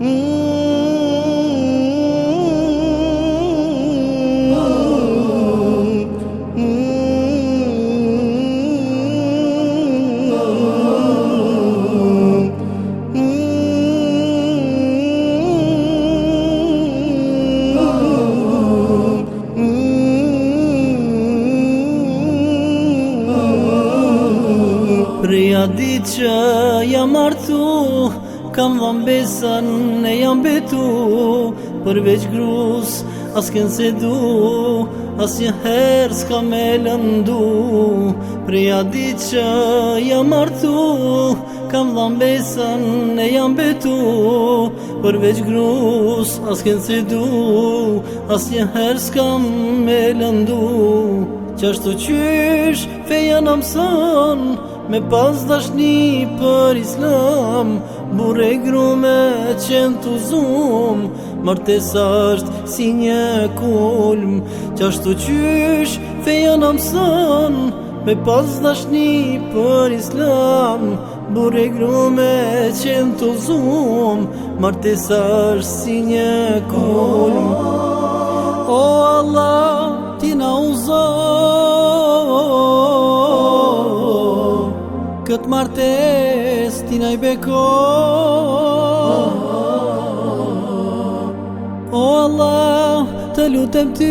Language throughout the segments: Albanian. E E E E E kam dhëm besën Ne jam betu Përveç grus Asken se du As një herë s'ka me lëndu Preja di që jam martu Kam dhëm besën Ne jam betu Përveç grus Asken se du As një herë s'ka me lëndu Qashtu qysh Feja në mësën Me pas dashni për islam Bure gru me qenë të zoom Martes si një kolm Qashtu qysh feja në mësën Me pas dashni për islam Bure gru me qenë të zoom Martes si një kolm O Allah, ti na uzon Këtë martes, ti na i beko O Allah, të lutem ty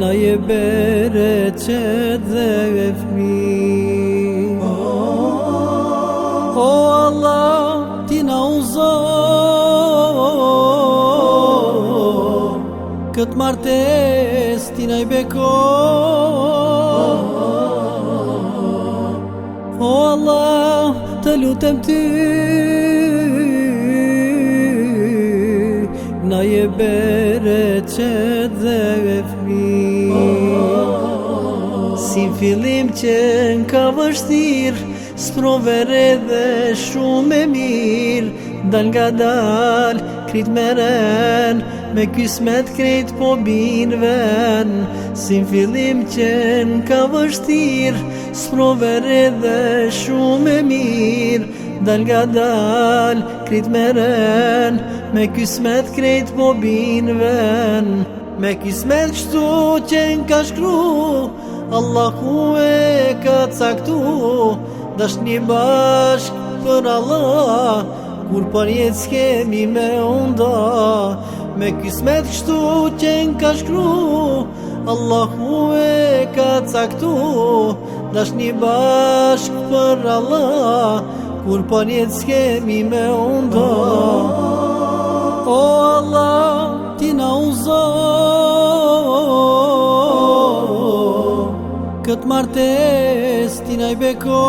Na je bere qëtë dhe e fmi O Allah, ti na uzo Këtë martes, ti na i beko lutëm ty Na je bere qëtë dhe e fri Si fillim që në ka vështir Sprovere dhe shumë e mirë Dal nga dal, krit me renë me kysmet krejt po bin ven Sin fillim qen ka vështir Sprover edhe shumë e mir Dal nga dal krejt me ren Me kysmet krejt po bin ven Me kysmet qtu qen ka shkru Allahu e ka caktu Dash një bashk për Allah Kur për jetë s'kemi me unda Me kismet kështu qenë ka shkru Allahu e ka caktu Dash një bashk për Allah Kur për po njët s'kemi me undo O Allah, ti na uzo Këtë martes ti na i beko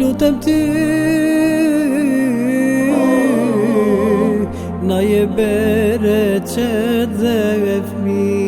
lutëm ty Na je bere qëtë dhe e fmi